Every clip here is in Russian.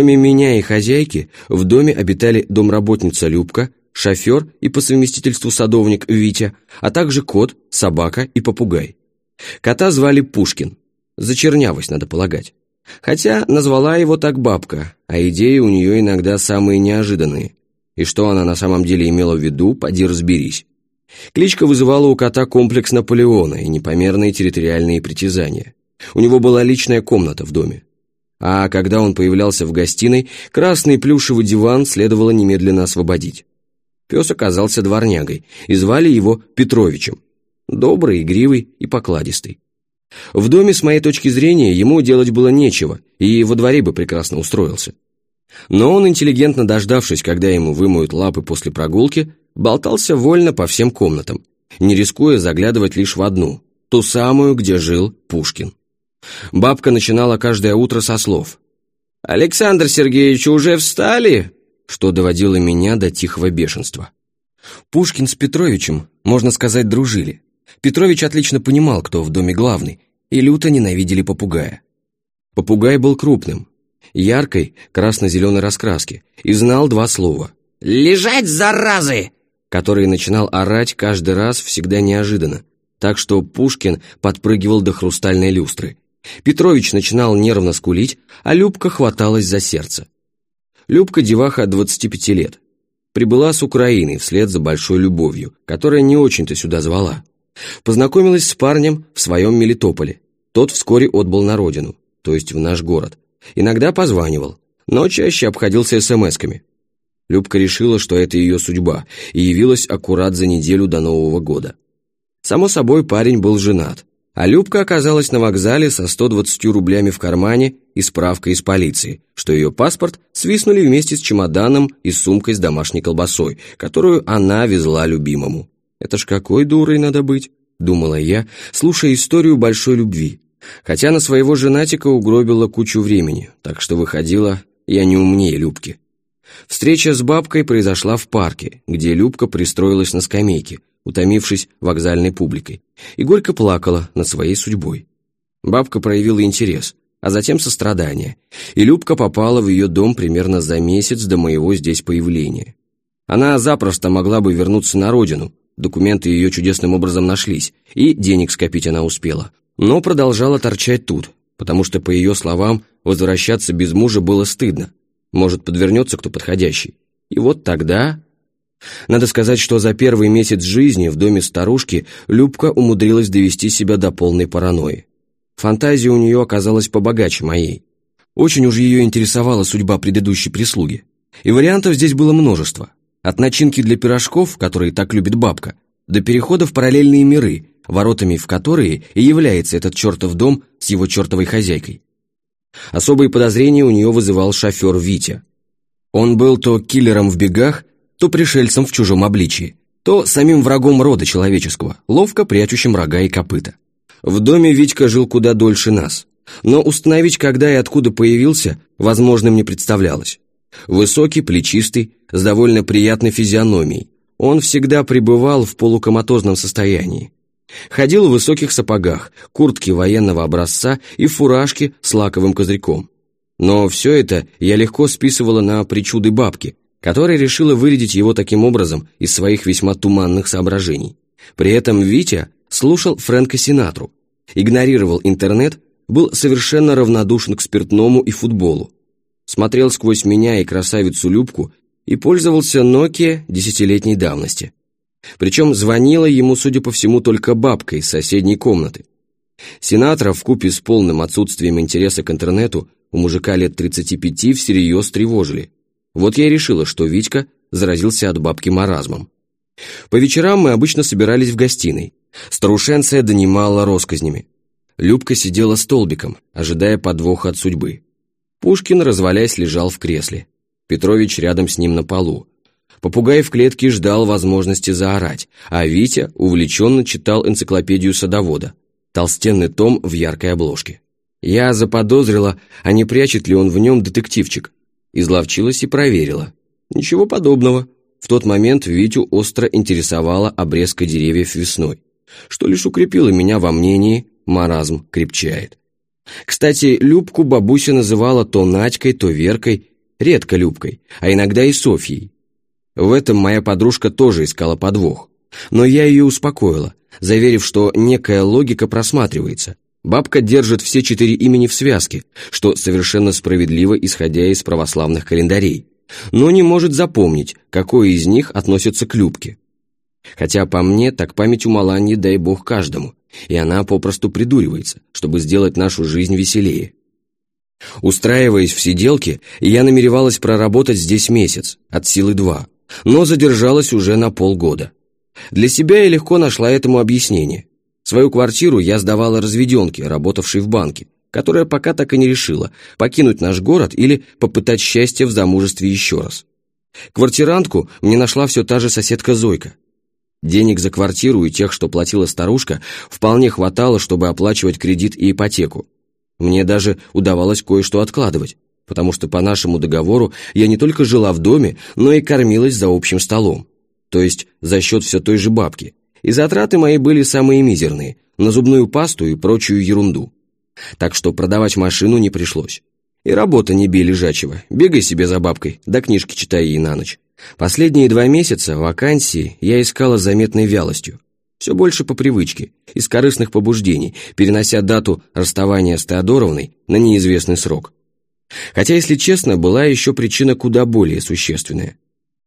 Кроме меня и хозяйки, в доме обитали домработница Любка, шофер и по совместительству садовник Витя, а также кот, собака и попугай. Кота звали Пушкин. За чернявость, надо полагать. Хотя назвала его так бабка, а идеи у нее иногда самые неожиданные. И что она на самом деле имела в виду, поди разберись. Кличка вызывала у кота комплекс Наполеона и непомерные территориальные притязания. У него была личная комната в доме. А когда он появлялся в гостиной, красный плюшевый диван следовало немедленно освободить. Пес оказался дворнягой, и звали его Петровичем. Добрый, игривый и покладистый. В доме, с моей точки зрения, ему делать было нечего, и во дворе бы прекрасно устроился. Но он, интеллигентно дождавшись, когда ему вымоют лапы после прогулки, болтался вольно по всем комнатам, не рискуя заглядывать лишь в одну, ту самую, где жил Пушкин. Бабка начинала каждое утро со слов «Александр Сергеевич, уже встали?» что доводило меня до тихого бешенства. Пушкин с Петровичем, можно сказать, дружили. Петрович отлично понимал, кто в доме главный, и люто ненавидели попугая. Попугай был крупным, яркой красно-зеленой раскраски, и знал два слова. «Лежать, заразы!» который начинал орать каждый раз всегда неожиданно, так что Пушкин подпрыгивал до хрустальной люстры. Петрович начинал нервно скулить, а Любка хваталась за сердце. Любка деваха 25 лет. Прибыла с Украины вслед за большой любовью, которая не очень-то сюда звала. Познакомилась с парнем в своем Мелитополе. Тот вскоре отбыл на родину, то есть в наш город. Иногда позванивал, но чаще обходился смс-ками. Любка решила, что это ее судьба, и явилась аккурат за неделю до Нового года. Само собой, парень был женат, а Любка оказалась на вокзале со 120 рублями в кармане и справкой из полиции, что ее паспорт свистнули вместе с чемоданом и сумкой с домашней колбасой, которую она везла любимому. «Это ж какой дурой надо быть», — думала я, слушая историю большой любви. Хотя на своего женатика угробила кучу времени, так что выходила я не умнее Любки. Встреча с бабкой произошла в парке, где Любка пристроилась на скамейке, утомившись вокзальной публикой, и горько плакала над своей судьбой. Бабка проявила интерес, а затем сострадание, и Любка попала в ее дом примерно за месяц до моего здесь появления. Она запросто могла бы вернуться на родину, документы ее чудесным образом нашлись, и денег скопить она успела, но продолжала торчать тут, потому что, по ее словам, возвращаться без мужа было стыдно, может, подвернется кто подходящий. И вот тогда надо сказать, что за первый месяц жизни в доме старушки Любка умудрилась довести себя до полной паранойи. Фантазия у нее оказалась побогаче моей. Очень уж ее интересовала судьба предыдущей прислуги. И вариантов здесь было множество. От начинки для пирожков, которые так любит бабка, до перехода в параллельные миры, воротами в которые и является этот чертов дом с его чертовой хозяйкой. Особые подозрения у нее вызывал шофер Витя. Он был то киллером в бегах, то пришельцем в чужом обличии, то самим врагом рода человеческого, ловко прячущим рога и копыта. В доме Витька жил куда дольше нас, но установить, когда и откуда появился, возможным не представлялось. Высокий, плечистый, с довольно приятной физиономией, он всегда пребывал в полукоматозном состоянии. Ходил в высоких сапогах, куртке военного образца и фуражке с лаковым козырьком. Но все это я легко списывала на причуды бабки, которая решила вырядить его таким образом из своих весьма туманных соображений. При этом Витя слушал Фрэнка Синатру, игнорировал интернет, был совершенно равнодушен к спиртному и футболу, смотрел сквозь меня и красавицу Любку и пользовался Nokia десятилетней давности. Причем звонила ему, судя по всему, только бабка из соседней комнаты. Сенатора купе с полным отсутствием интереса к интернету у мужика лет 35 всерьез тревожили – вот я и решила, что Витька заразился от бабки маразмом. По вечерам мы обычно собирались в гостиной. Старушенция донимала росказнями. Любка сидела столбиком, ожидая подвоха от судьбы. Пушкин, развалясь, лежал в кресле. Петрович рядом с ним на полу. Попугай в клетке ждал возможности заорать, а Витя увлеченно читал энциклопедию садовода, толстенный том в яркой обложке. Я заподозрила, а не прячет ли он в нем детективчик, Изловчилась и проверила. Ничего подобного. В тот момент Витю остро интересовала обрезка деревьев весной, что лишь укрепило меня во мнении «маразм крепчает». Кстати, Любку бабуся называла то Надькой, то Веркой редко Любкой, а иногда и Софьей. В этом моя подружка тоже искала подвох. Но я ее успокоила, заверив, что некая логика просматривается. Бабка держит все четыре имени в связке, что совершенно справедливо, исходя из православных календарей, но не может запомнить, какое из них относится к Любке. Хотя по мне, так память у Маланьи, дай бог каждому, и она попросту придуривается, чтобы сделать нашу жизнь веселее. Устраиваясь в сиделке, я намеревалась проработать здесь месяц, от силы два, но задержалась уже на полгода. Для себя я легко нашла этому объяснение. Свою квартиру я сдавала разведенке, работавшей в банке, которая пока так и не решила, покинуть наш город или попытать счастье в замужестве еще раз. Квартирантку мне нашла все та же соседка Зойка. Денег за квартиру и тех, что платила старушка, вполне хватало, чтобы оплачивать кредит и ипотеку. Мне даже удавалось кое-что откладывать, потому что по нашему договору я не только жила в доме, но и кормилась за общим столом, то есть за счет все той же бабки. И затраты мои были самые мизерные, на зубную пасту и прочую ерунду. Так что продавать машину не пришлось. И работа не бей лежачего, бегай себе за бабкой, да книжки читай ей на ночь. Последние два месяца вакансии я искала заметной вялостью. Все больше по привычке, из корыстных побуждений, перенося дату расставания с Теодоровной на неизвестный срок. Хотя, если честно, была еще причина куда более существенная.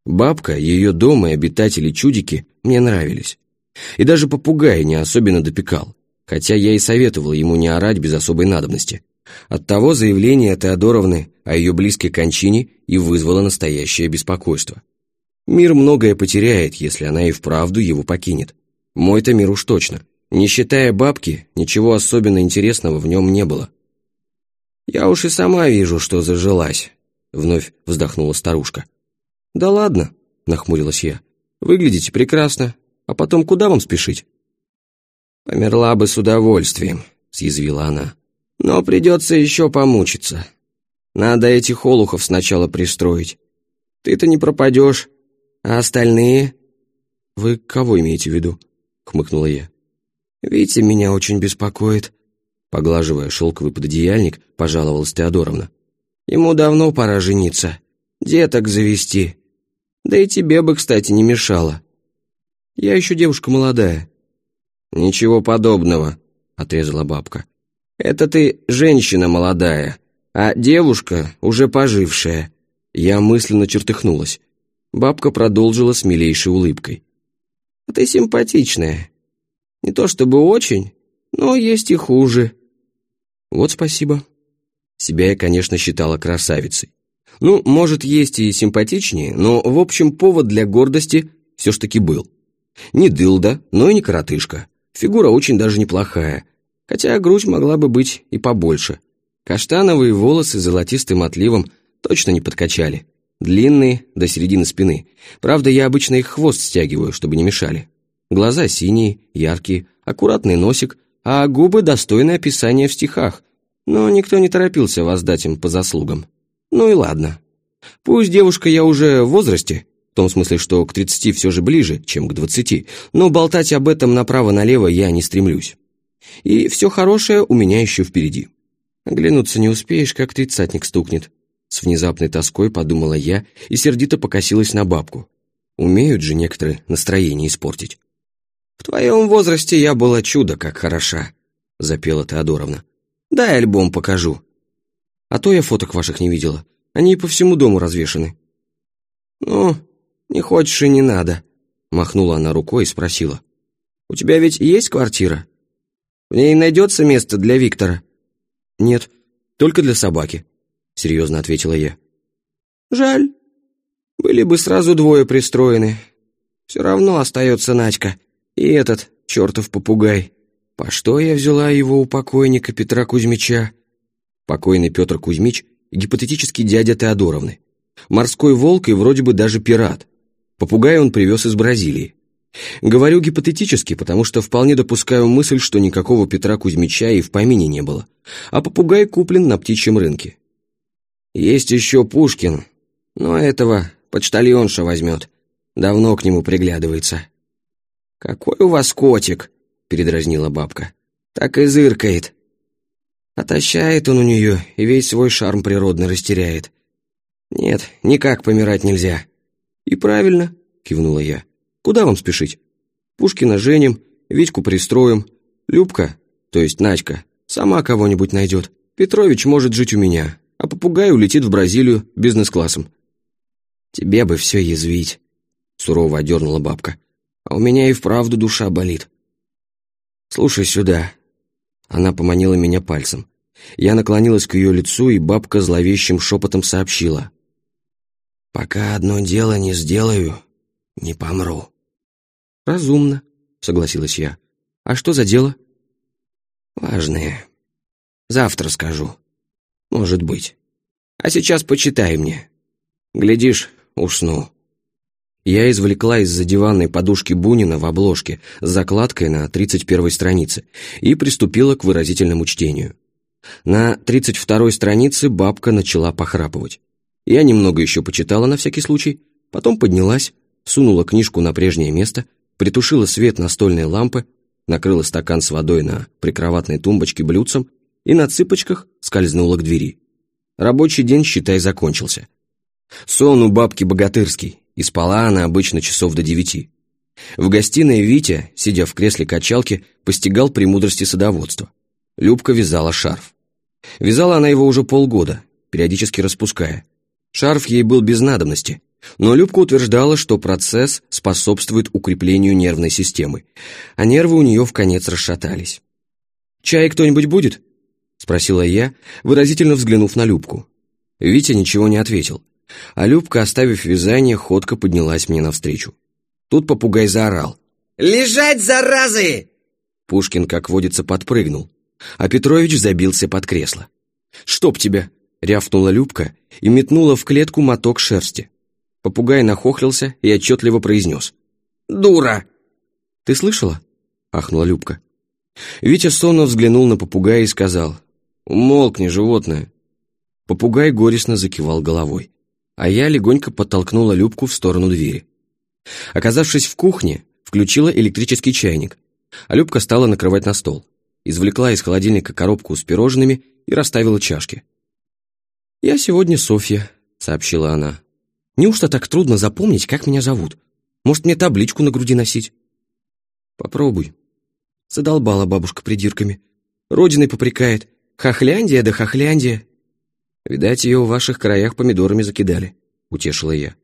Бабка, ее дом и обитатели-чудики мне нравились. И даже попугай не особенно допекал, хотя я и советовал ему не орать без особой надобности. Оттого заявление Теодоровны о ее близкой кончине и вызвало настоящее беспокойство. Мир многое потеряет, если она и вправду его покинет. Мой-то мир уж точно. Не считая бабки, ничего особенно интересного в нем не было. «Я уж и сама вижу, что зажилась», — вновь вздохнула старушка. «Да ладно», — нахмурилась я. «Выглядите прекрасно. А потом куда вам спешить?» «Померла бы с удовольствием», — съязвила она. «Но придется еще помучиться. Надо этих олухов сначала пристроить. Ты-то не пропадешь, а остальные...» «Вы кого имеете в виду?» — хмыкнула я. «Витя меня очень беспокоит», — поглаживая шелковый пододеяльник, пожаловалась Теодоровна. «Ему давно пора жениться, деток завести. Да и тебе бы, кстати, не мешало. Я еще девушка молодая». «Ничего подобного», — отрезала бабка. «Это ты женщина молодая, а девушка уже пожившая». Я мысленно чертыхнулась. Бабка продолжила с милейшей улыбкой. «А ты симпатичная. Не то чтобы очень, но есть и хуже». «Вот спасибо». Себя я, конечно, считала красавицей. Ну, может, есть и симпатичнее, но, в общем, повод для гордости все ж таки был. Не дылда, но и не коротышка. Фигура очень даже неплохая, хотя грудь могла бы быть и побольше. Каштановые волосы золотистым отливом точно не подкачали. Длинные, до середины спины. Правда, я обычно их хвост стягиваю, чтобы не мешали. Глаза синие, яркие, аккуратный носик, а губы достойны описания в стихах. Но никто не торопился воздать им по заслугам. Ну и ладно. Пусть девушка я уже в возрасте, в том смысле, что к 30 все же ближе, чем к 20, но болтать об этом направо-налево я не стремлюсь. И все хорошее у меня еще впереди. Оглянуться не успеешь, как тридцатник стукнет. С внезапной тоской подумала я и сердито покосилась на бабку. Умеют же некоторые настроение испортить. «В твоем возрасте я была чудо как хороша», — запела Теодоровна. «Дай альбом покажу». «А то я фоток ваших не видела. Они по всему дому развешаны». «Ну, «Не хочешь и не надо», — махнула она рукой и спросила. «У тебя ведь есть квартира? В ней найдется место для Виктора?» «Нет, только для собаки», — серьезно ответила я. «Жаль. Были бы сразу двое пристроены. Все равно остается Надька и этот чертов попугай. По что я взяла его у покойника Петра Кузьмича?» Покойный Петр Кузьмич — гипотетический дядя Теодоровны. Морской волк и вроде бы даже пират. Попугая он привез из Бразилии. Говорю гипотетически, потому что вполне допускаю мысль, что никакого Петра Кузьмича и в помине не было, а попугай куплен на птичьем рынке. Есть еще Пушкин, но этого почтальонша возьмет, давно к нему приглядывается. «Какой у вас котик?» — передразнила бабка. «Так и зыркает. Отощает он у нее и весь свой шарм природно растеряет. «Нет, никак помирать нельзя». «И правильно», — кивнула я. «Куда вам спешить? Пушкина женим, Витьку пристроим. Любка, то есть Надька, сама кого-нибудь найдет. Петрович может жить у меня, а попугай улетит в Бразилию бизнес-классом». «Тебе бы все язвить», — сурово одернула бабка. «А у меня и вправду душа болит». «Слушай сюда». Она поманила меня пальцем. Я наклонилась к ее лицу, и бабка зловещим шепотом сообщила. «Пока одно дело не сделаю, не помру». «Разумно», — согласилась я. «А что за дело?» «Важное. Завтра скажу. Может быть. А сейчас почитай мне. Глядишь, усну». Я извлекла из-за диванной подушки Бунина в обложке с закладкой на 31 странице и приступила к выразительному чтению. На 32 странице бабка начала похрапывать. Я немного еще почитала на всякий случай, потом поднялась, сунула книжку на прежнее место, притушила свет настольной лампы, накрыла стакан с водой на прикроватной тумбочке блюдцем и на цыпочках скользнула к двери. Рабочий день, считай, закончился. Сон у бабки богатырский, и спала она обычно часов до девяти. В гостиной Витя, сидя в кресле качалки, постигал премудрости садоводства. Любка вязала шарф. Вязала она его уже полгода, периодически распуская. Шарф ей был без надобности, но Любка утверждала, что процесс способствует укреплению нервной системы, а нервы у нее в конец расшатались. «Чай кто-нибудь будет?» — спросила я, выразительно взглянув на Любку. Витя ничего не ответил, а Любка, оставив вязание, ходко поднялась мне навстречу. Тут попугай заорал. «Лежать, заразы!» Пушкин, как водится, подпрыгнул, а Петрович забился под кресло. «Чтоб тебя!» Рявкнула Любка и метнула в клетку моток шерсти. Попугай нахохлился и отчетливо произнес. «Дура!» «Ты слышала?» — ахнула Любка. Витя сонно взглянул на попугая и сказал. «Умолкни, животное!» Попугай горестно закивал головой, а я легонько подтолкнула Любку в сторону двери. Оказавшись в кухне, включила электрический чайник, а Любка стала накрывать на стол, извлекла из холодильника коробку с пирожными и расставила чашки. «Я сегодня Софья», — сообщила она. «Неужто так трудно запомнить, как меня зовут? Может, мне табличку на груди носить?» «Попробуй». Задолбала бабушка придирками. Родиной попрекает. Хохляндия да хохляндия. Видать, ее в ваших краях помидорами закидали, утешила я.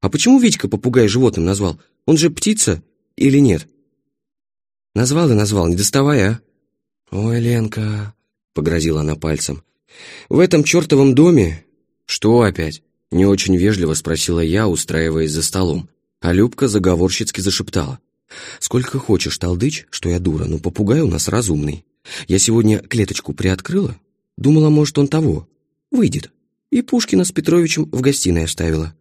А почему Витька попугай животным назвал? Он же птица или нет? Назвал и назвал, не доставай, а? Ой, Ленка, погрозила она пальцем. В этом чертовом доме... Что опять? Не очень вежливо спросила я, устраиваясь за столом. А Любка заговорщицки зашептала. «Сколько хочешь, толдыч, что я дура, но попугай у нас разумный. Я сегодня клеточку приоткрыла, думала, может, он того. Выйдет. И Пушкина с Петровичем в гостиной оставила.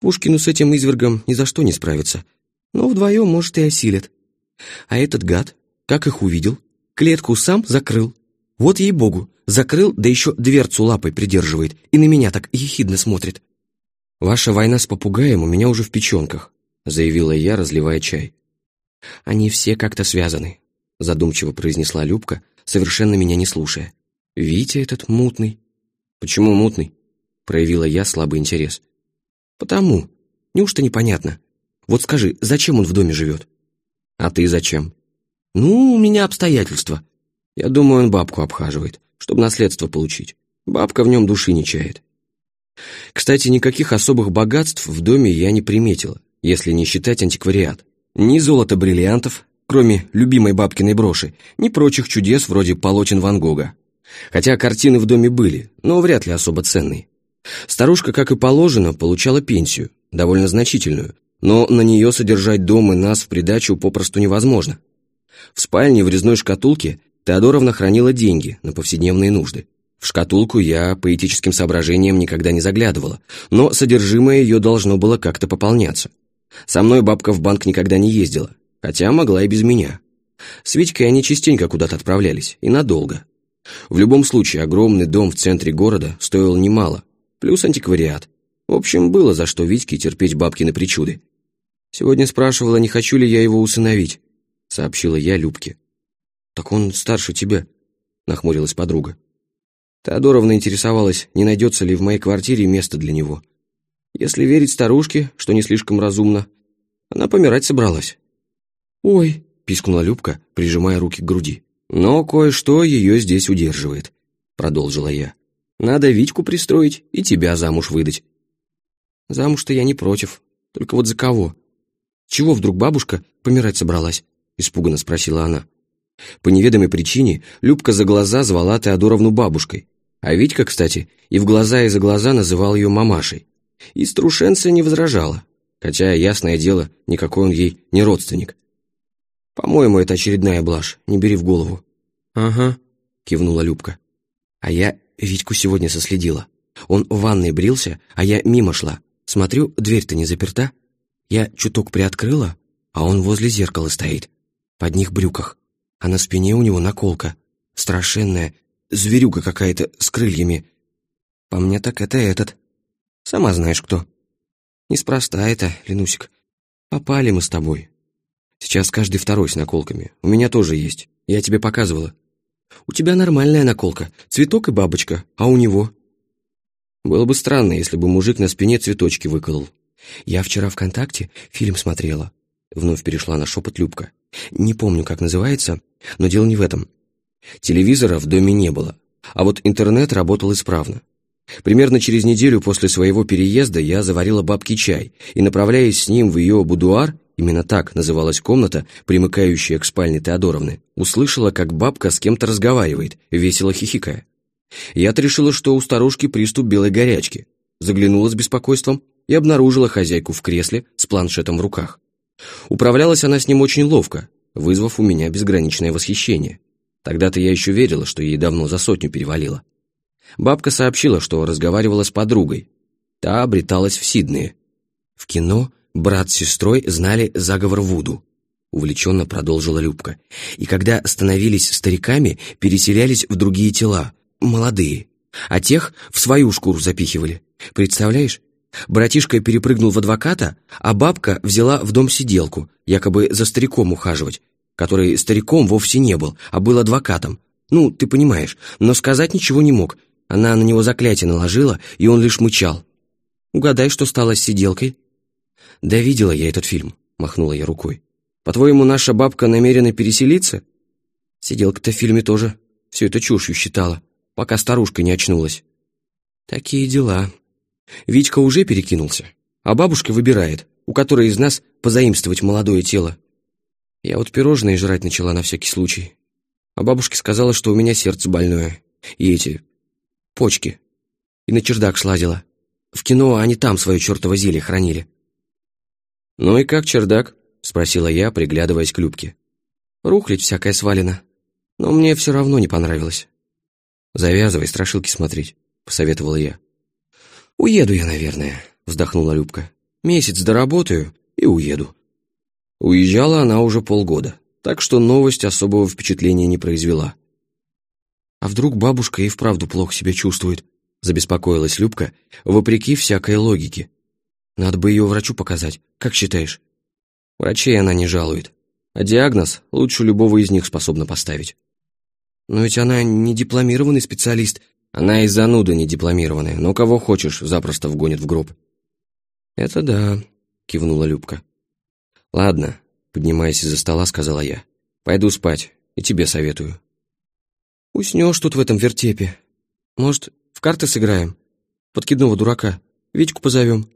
Пушкину с этим извергом ни за что не справится, но вдвоем, может, и осилят. А этот гад, как их увидел, клетку сам закрыл. Вот ей-богу, закрыл, да еще дверцу лапой придерживает и на меня так ехидно смотрит. «Ваша война с попугаем у меня уже в печенках», заявила я, разливая чай. «Они все как-то связаны», задумчиво произнесла Любка, совершенно меня не слушая. «Витя этот мутный». «Почему мутный?» проявила я слабый интерес. «Потому. Неужто непонятно? Вот скажи, зачем он в доме живет?» «А ты зачем?» «Ну, у меня обстоятельства», я думаю, он бабку обхаживает, чтобы наследство получить. Бабка в нем души не чает. Кстати, никаких особых богатств в доме я не приметила, если не считать антиквариат. Ни золота бриллиантов, кроме любимой бабкиной броши, ни прочих чудес вроде полотен Ван Гога. Хотя картины в доме были, но вряд ли особо ценные. Старушка, как и положено, получала пенсию, довольно значительную, но на нее содержать дом и нас в придачу попросту невозможно. В спальне в резной шкатулке Теодоровна хранила деньги на повседневные нужды. В шкатулку я по этическим соображениям никогда не заглядывала, но содержимое ее должно было как-то пополняться. Со мной бабка в банк никогда не ездила, хотя могла и без меня. С Витькой они частенько куда-то отправлялись, и надолго. В любом случае, огромный дом в центре города стоил немало, плюс антиквариат. В общем, было за что Витьке терпеть бабкины причуды. Сегодня спрашивала, не хочу ли я его усыновить, сообщила я Любке. «Так он старше тебя», — нахмурилась подруга. Теодоровна интересовалась, не найдется ли в моей квартире место для него. Если верить старушке, что не слишком разумно, она помирать собралась. «Ой», — пискнула Любка, прижимая руки к груди. «Но кое-что ее здесь удерживает», — продолжила я. «Надо Витьку пристроить и тебя замуж выдать». «Замуж-то я не против. Только вот за кого? Чего вдруг бабушка помирать собралась?» — испуганно спросила она. По неведомой причине Любка за глаза звала Теодоровну бабушкой, а Витька, кстати, и в глаза и за глаза называл ее мамашей. И Струшенция не возражала, хотя, ясное дело, никакой он ей не родственник. «По-моему, это очередная блажь, не бери в голову». «Ага», — кивнула Любка. «А я Витьку сегодня соследила. Он в ванной брился, а я мимо шла. Смотрю, дверь-то не заперта. Я чуток приоткрыла, а он возле зеркала стоит, под них брюках, а на спине у него наколка, страшенная, зверюга какая-то с крыльями. По мне так это этот. Сама знаешь кто. Неспроста это, Ленусик. Попали мы с тобой. Сейчас каждый второй с наколками. У меня тоже есть. Я тебе показывала. У тебя нормальная наколка, цветок и бабочка, а у него... Было бы странно, если бы мужик на спине цветочки выколол. Я вчера ВКонтакте фильм смотрела. Вновь перешла на шепот Любка. Не помню, как называется, но дело не в этом. Телевизора в доме не было, а вот интернет работал исправно. Примерно через неделю после своего переезда я заварила бабке чай и, направляясь с ним в ее будуар, именно так называлась комната, примыкающая к спальне Теодоровны, услышала, как бабка с кем-то разговаривает, весело хихикая. Я-то решила, что у старушки приступ белой горячки. Заглянула с беспокойством и обнаружила хозяйку в кресле с планшетом в руках. Управлялась она с ним очень ловко, вызвав у меня безграничное восхищение. Тогда-то я еще верила, что ей давно за сотню перевалило. Бабка сообщила, что разговаривала с подругой. Та обреталась в Сиднее. В кино брат с сестрой знали заговор Вуду. Увлеченно продолжила Любка. И когда становились стариками, переселялись в другие тела, молодые. А тех в свою шкуру запихивали. Представляешь? Братишка перепрыгнул в адвоката, а бабка взяла в дом сиделку, якобы за стариком ухаживать, который стариком вовсе не был, а был адвокатом. Ну, ты понимаешь, но сказать ничего не мог. Она на него заклятие наложила, и он лишь мычал. Угадай, что стало с сиделкой? Да видела я этот фильм, махнула я рукой. По-твоему, наша бабка намерена переселиться? Сиделка-то в фильме тоже все это чушью считала, пока старушка не очнулась. Такие дела, Витька уже перекинулся, а бабушка выбирает, у которой из нас позаимствовать молодое тело. Я вот пирожные жрать начала на всякий случай. А бабушке сказала, что у меня сердце больное. И эти... почки. И на чердак слазила. В кино они там свое чертово зелье хранили. «Ну и как чердак?» — спросила я, приглядываясь к Любке. «Рухлядь всякая свалена. Но мне все равно не понравилось». «Завязывай страшилки смотреть», — посоветовала я. «Уеду я, наверное», — вздохнула Любка. «Месяц доработаю и уеду». Уезжала она уже полгода, так что новость особого впечатления не произвела. «А вдруг бабушка и вправду плохо себя чувствует?» — забеспокоилась Любка, вопреки всякой логике. «Надо бы ее врачу показать, как считаешь?» Врачей она не жалует, а диагноз лучше любого из них способна поставить. «Но ведь она не дипломированный специалист она и зануда не дипломированная, но кого хочешь, запросто вгонит в гроб. «Это да», — кивнула Любка. «Ладно», — поднимаясь из-за стола, сказала я. «Пойду спать, и тебе советую». «Уснешь тут в этом вертепе. Может, в карты сыграем? Подкидного дурака. Витьку позовем».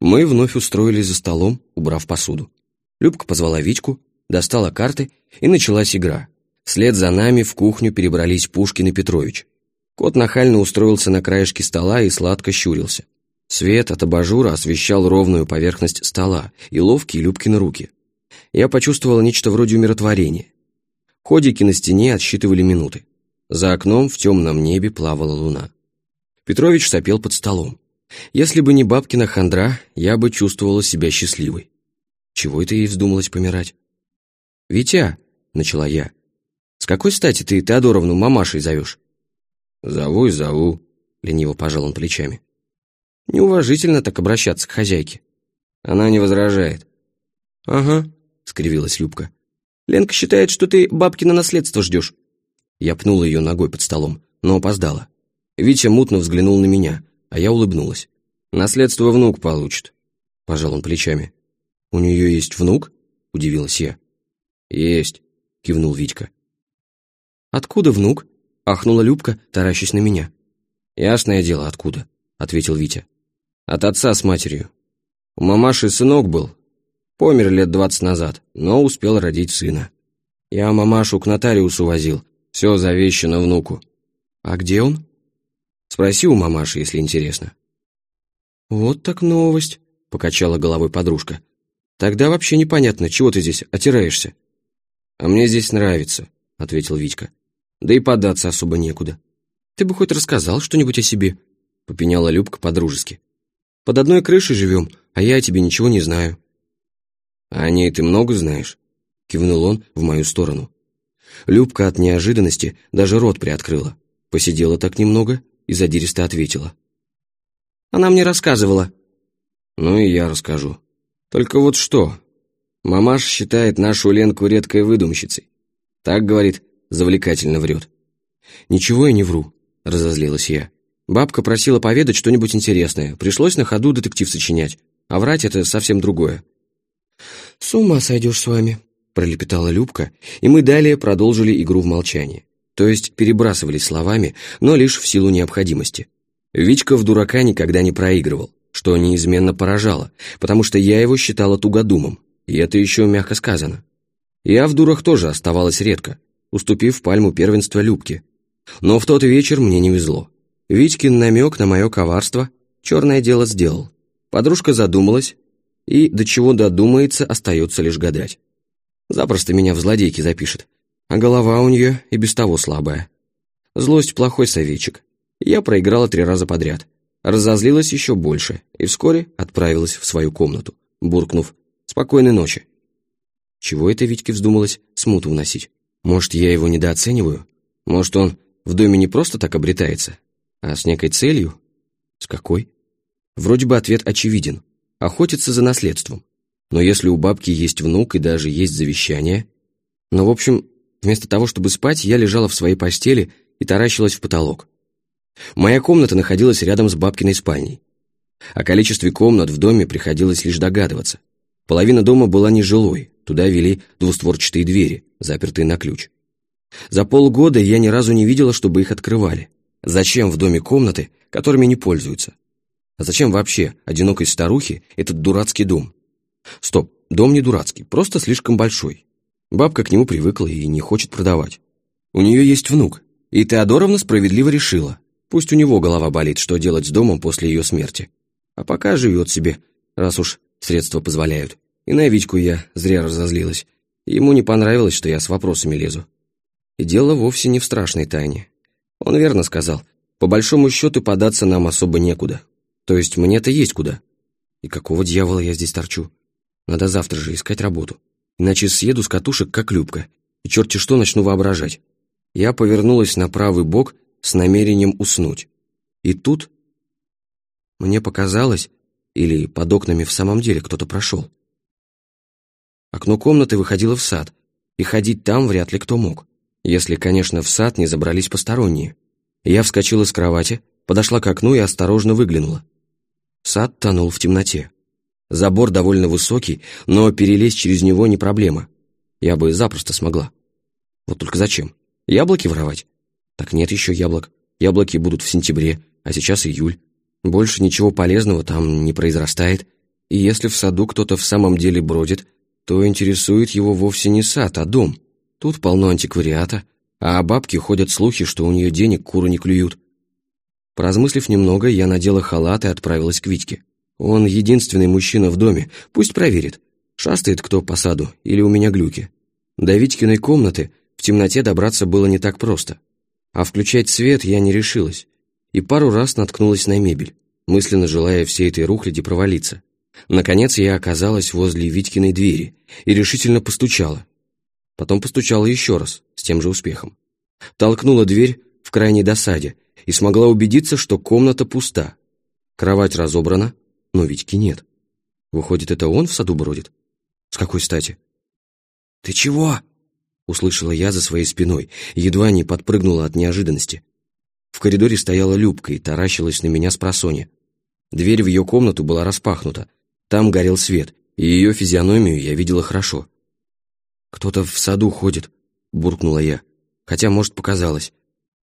Мы вновь устроились за столом, убрав посуду. Любка позвала Витьку, достала карты, и началась игра. Вслед за нами в кухню перебрались Пушкин и Петрович. Кот нахально устроился на краешке стола и сладко щурился. Свет от абажура освещал ровную поверхность стола и ловкие Любкины руки. Я почувствовал нечто вроде умиротворения. Ходики на стене отсчитывали минуты. За окном в темном небе плавала луна. Петрович сопел под столом. Если бы не бабкина хандра, я бы чувствовала себя счастливой. Чего это ей вздумалось помирать? «Витя», — начала я, — «с какой стати ты Теодоровну мамашей зовешь?» «Зову и зову», — лениво пожал он плечами. «Неуважительно так обращаться к хозяйке». Она не возражает. «Ага», — скривилась Любка. «Ленка считает, что ты бабки на наследство ждешь». Я пнула ее ногой под столом, но опоздала. Витя мутно взглянул на меня, а я улыбнулась. «Наследство внук получит», — пожал он плечами. «У нее есть внук?» — удивилась я. «Есть», — кивнул Витька. «Откуда внук?» — ахнула Любка, таращась на меня. «Ясное дело, откуда», — ответил Витя. «От отца с матерью. У мамаши сынок был. Помер лет двадцать назад, но успел родить сына. Я мамашу к нотариусу возил, все завещено внуку». «А где он?» «Спроси у мамаши, если интересно». «Вот так новость», — покачала головой подружка. «Тогда вообще непонятно, чего ты здесь отираешься?» «А мне здесь нравится», — ответил Витька. «Да и податься особо некуда». «Ты бы хоть рассказал что-нибудь о себе», — попеняла Любка по-дружески. «Под одной крышей живем, а я о тебе ничего не знаю». «А о ней ты много знаешь?» — кивнул он в мою сторону. Любка от неожиданности даже рот приоткрыла, посидела так немного и задиристо ответила. Она мне рассказывала». «Ну и я расскажу. Только вот что? Мамаш считает нашу Ленку редкой выдумщицей. Так, говорит, завлекательно врет». «Ничего я не вру», — разозлилась я. Бабка просила поведать что-нибудь интересное. Пришлось на ходу детектив сочинять. А врать — это совсем другое. «С ума сойдешь с вами», — пролепетала Любка, и мы далее продолжили игру в молчании. То есть перебрасывались словами, но лишь в силу необходимости. Витька в дурака никогда не проигрывал, что неизменно поражало, потому что я его считала тугодумом, и это еще мягко сказано. Я в дурах тоже оставалась редко, уступив пальму первенства Любке. Но в тот вечер мне не везло. Витькин намек на мое коварство черное дело сделал. Подружка задумалась, и до чего додумается, остается лишь гадать. Запросто меня в злодейки запишет, а голова у нее и без того слабая. Злость плохой советчик, я проиграла три раза подряд. Разозлилась еще больше и вскоре отправилась в свою комнату, буркнув «Спокойной ночи». Чего это Витьке вздумалось смуту вносить? Может, я его недооцениваю? Может, он в доме не просто так обретается, а с некой целью? С какой? Вроде бы ответ очевиден. Охотится за наследством. Но если у бабки есть внук и даже есть завещание... Но, в общем, вместо того, чтобы спать, я лежала в своей постели и таращилась в потолок. Моя комната находилась рядом с бабкиной спальней. О количестве комнат в доме приходилось лишь догадываться. Половина дома была нежилой, туда вели двустворчатые двери, запертые на ключ. За полгода я ни разу не видела, чтобы их открывали. Зачем в доме комнаты, которыми не пользуются? А зачем вообще одинокой старухе этот дурацкий дом? Стоп, дом не дурацкий, просто слишком большой. Бабка к нему привыкла и не хочет продавать. У нее есть внук, и Теодоровна справедливо решила, Пусть у него голова болит, что делать с домом после ее смерти. А пока живет себе, раз уж средства позволяют. И на Витьку я зря разозлилась. Ему не понравилось, что я с вопросами лезу. И дело вовсе не в страшной тайне. Он верно сказал. По большому счету податься нам особо некуда. То есть мне-то есть куда. И какого дьявола я здесь торчу? Надо завтра же искать работу. Иначе съеду с катушек, как Любка. И черти что начну воображать. Я повернулась на правый бок с намерением уснуть. И тут мне показалось, или под окнами в самом деле кто-то прошел. Окно комнаты выходило в сад, и ходить там вряд ли кто мог, если, конечно, в сад не забрались посторонние. Я вскочила с кровати, подошла к окну и осторожно выглянула. Сад тонул в темноте. Забор довольно высокий, но перелезть через него не проблема. Я бы запросто смогла. Вот только зачем? Яблоки воровать? Так нет еще яблок. Яблоки будут в сентябре, а сейчас июль. Больше ничего полезного там не произрастает. И если в саду кто-то в самом деле бродит, то интересует его вовсе не сад, а дом. Тут полно антиквариата, а о бабке ходят слухи, что у нее денег куры не клюют. Поразмыслив немного, я надела халат и отправилась к Витьке. Он единственный мужчина в доме, пусть проверит, шастает кто по саду или у меня глюки. До Витькиной комнаты в темноте добраться было не так просто. А включать свет я не решилась. И пару раз наткнулась на мебель, мысленно желая всей этой рухляди провалиться. Наконец я оказалась возле Витькиной двери и решительно постучала. Потом постучала еще раз, с тем же успехом. Толкнула дверь в крайней досаде и смогла убедиться, что комната пуста. Кровать разобрана, но Витьки нет. Выходит, это он в саду бродит? С какой стати? «Ты чего?» услышала я за своей спиной, едва не подпрыгнула от неожиданности. В коридоре стояла Любка и таращилась на меня с просони. Дверь в ее комнату была распахнута. Там горел свет, и ее физиономию я видела хорошо. «Кто-то в саду ходит», — буркнула я. «Хотя, может, показалось.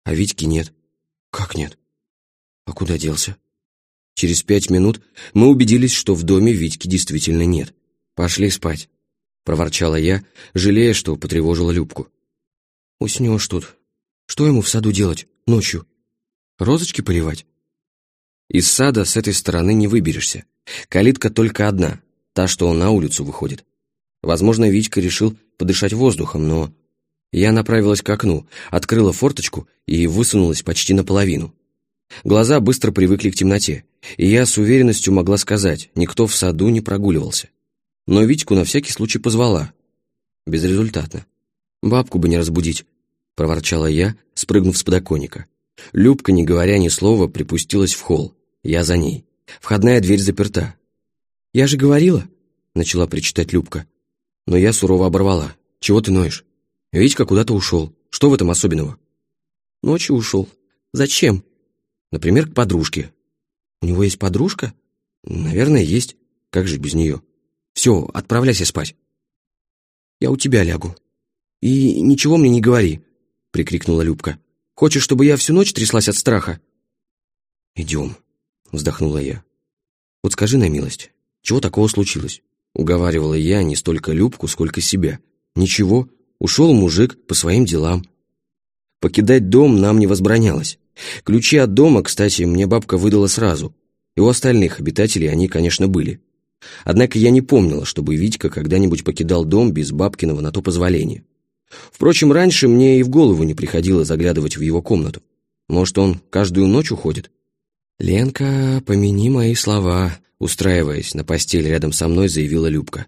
А Витьки нет». «Как нет?» «А куда делся?» Через пять минут мы убедились, что в доме Витьки действительно нет. «Пошли спать», — проворчала я, жалея, что потревожила Любку. «Уснешь тут. Что ему в саду делать ночью? Розочки поливать?» Из сада с этой стороны не выберешься. Калитка только одна, та, что на улицу выходит. Возможно, Витька решил подышать воздухом, но... Я направилась к окну, открыла форточку и высунулась почти наполовину. Глаза быстро привыкли к темноте, и я с уверенностью могла сказать, никто в саду не прогуливался. Но Витьку на всякий случай позвала. Безрезультатно. «Бабку бы не разбудить», — проворчала я, спрыгнув с подоконника. Любка, не говоря ни слова, припустилась в холл. Я за ней. Входная дверь заперта. «Я же говорила», — начала причитать Любка. Но я сурово оборвала. «Чего ты ноешь? Витька куда-то ушел. Что в этом особенного?» «Ночью ушел. Зачем?» «Например, к подружке». «У него есть подружка?» «Наверное, есть. Как же без нее?» «Все, отправляйся спать». «Я у тебя лягу». «И ничего мне не говори», — прикрикнула Любка. «Хочешь, чтобы я всю ночь тряслась от страха?» «Идем», — вздохнула я. «Вот скажи на милость, чего такого случилось?» Уговаривала я не столько Любку, сколько себя. «Ничего, ушел мужик по своим делам». Покидать дом нам не возбранялось. Ключи от дома, кстати, мне бабка выдала сразу. И у остальных обитателей они, конечно, были. Однако я не помнила, чтобы Витька когда-нибудь покидал дом без бабкиного на то позволения. Впрочем, раньше мне и в голову не приходило заглядывать в его комнату. Может, он каждую ночь уходит? «Ленка, помяни мои слова», — устраиваясь на постель рядом со мной, заявила Любка.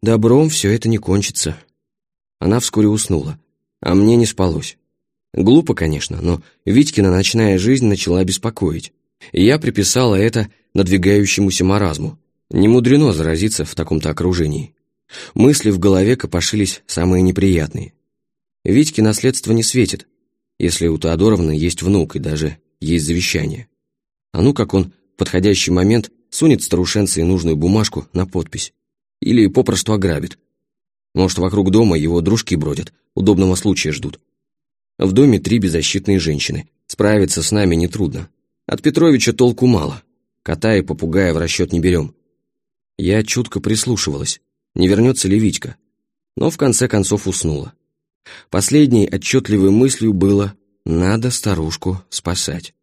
«Добром все это не кончится». Она вскоре уснула, а мне не спалось. Глупо, конечно, но Витькина ночная жизнь начала беспокоить. И я приписала это надвигающемуся маразму. Не мудрено заразиться в таком-то окружении. Мысли в голове копошились самые неприятные. Витьке наследство не светит, если у Теодоровны есть внук и даже есть завещание. А ну как он в подходящий момент сунет старушенце нужную бумажку на подпись. Или попросту ограбит. Может, вокруг дома его дружки бродят, удобного случая ждут. В доме три беззащитные женщины. Справиться с нами нетрудно. От Петровича толку мало. Кота и попугая в расчет не берем. Я чутко прислушивалась, не вернется ли Витька. Но в конце концов уснула. Последней отчетливой мыслью было «надо старушку спасать».